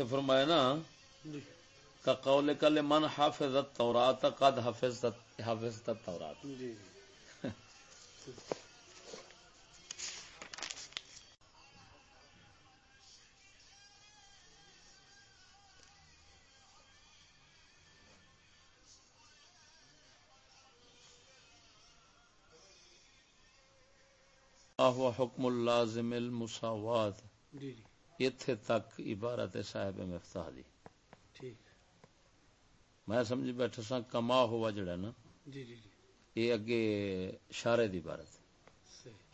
تے فرمایا نا کا قول کل من حافظ التورات قد حفظ حافظ التورات۔ جی۔ حکم اللازم المساوات۔ جی جی۔ ایتھے تک عبارت صاحب مفتاح دی۔ ٹھیک۔ میں سمجھی بیٹھا سا کما ہوا جڑا نا جی جی جی۔ یہ اگے شارے دی عبارت۔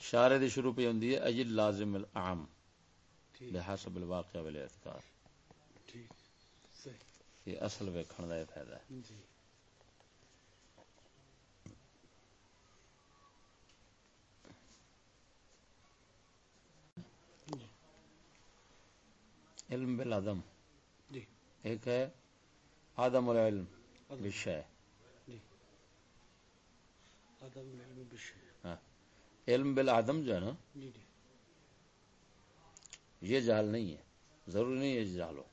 شارے دی شروع پہ ہوندی ہے اجل لازم العام۔ بحسب الواقع والاعتقاد ٹھیک۔ صحیح۔ یہ اصل ویکھن دا فائدہ ہے۔ جی۔ علم بالعدم جی۔ ایک ہے عدم العلم. بالشے۔ جی۔ عدم العلم بالشيء ہاں۔ علم بالعدم جو ہے نا جی جی۔ یہ جہل نہیں ہے۔ ضروری نہیں ہے یہ جہل ہو۔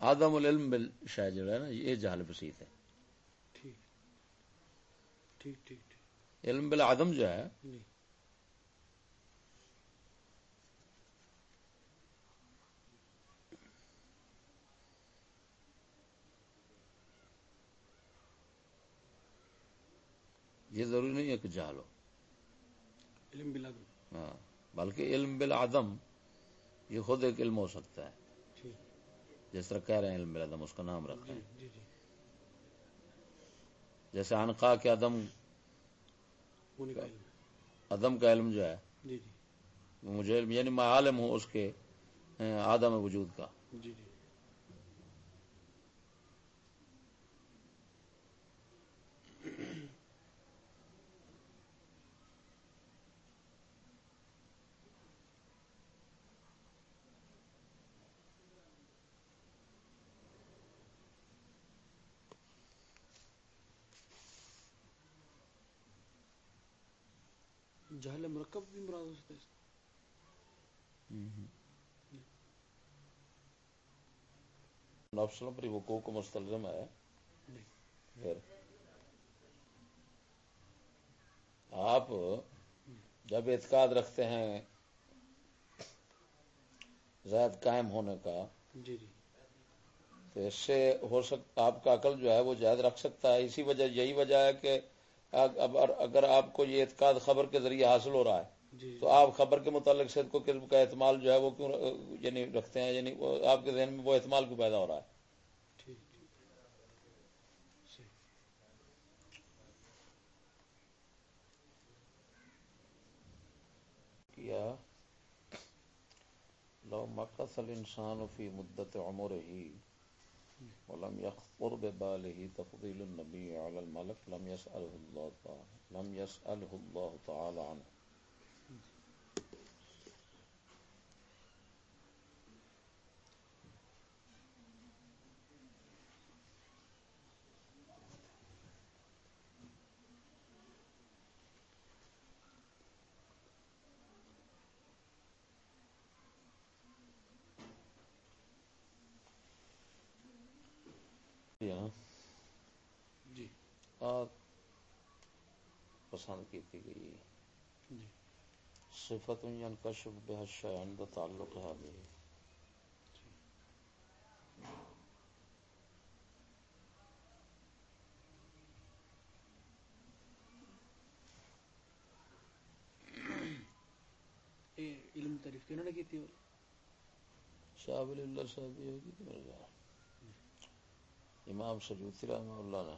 عدم العلم بالشے جو ہے نا یہ جہل بسیط ہے۔ ٹھیک۔ ٹھیک ٹھیک ٹھیک۔ علم بالعدم جو ہے یہ ضروری نہیں ہے کہ جہل ہو۔ علم بالعدم ہاں بلکہ علم بالعدم یہ خود ایک علم ہو سکتا ہے۔ ٹھیک جس طرح کہہ رہے ہیں علم بالعدم اس کا نام رکھ رہے جی ہیں۔ جی جی جیسے انقا کے عدم عدم کا علم جو ہے جی جی۔ مجھے علم یعنی میں عالم ہوں اس کے عدم وجود کا۔ جی جی۔ جہل مرکب بھی مراد ہو سکتا ہے اس نفس پر کو مستلزم ہے۔ نہیں پھر آپ جب اعتقاد رکھتے ہیں زائد قائم ہونے کا جی جی۔ تو اس سے ہو سکتا آپ کا عقل جو ہے وہ جائز رکھ سکتا ہے۔ اسی وجہ یہی وجہ ہے کہ اگر آپ کو یہ اعتقاد خبر کے ذریعے حاصل ہو رہا ہے جی تو آپ خبر کے متعلق سے کو قسم کا احتمال جو ہے وہ کیوں یعنی رکھتے ہیں یعنی آپ کے ذہن میں وہ احتمال کیوں پیدا ہو رہا ہے؟ لو مقص الانسان فی مدت عمره ولم يخطر بباله تفضيل النبي على الملك، لم يسأله الله تعالى لم يسأله الله تعالى عنه. ہاں۔ جی۔ پسند کی تھی گئی۔ جی۔ صفت ينكشف بها الشيء عند تعلقها به اے علم تعریف کہنا نے اللہ صاحب یہ ہوگی کہ میرے خیال۔ امام سجوتی رحمہ اللہ نے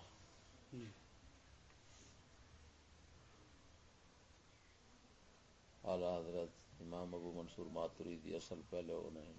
اعلی حضرت امام ابو منصور ماتریدی اصل پہلے انہیں